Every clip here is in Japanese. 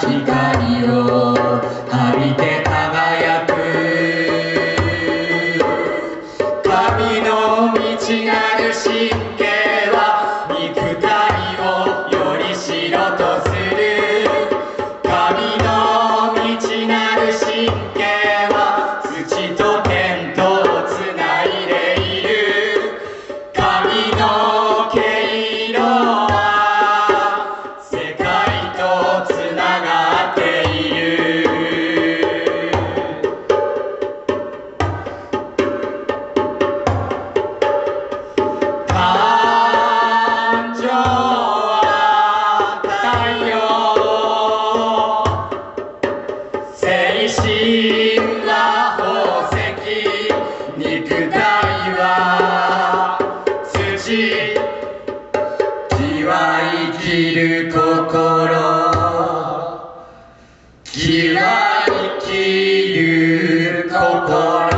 光を浴びて輝く。神の道なる心。際いきる心。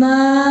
ま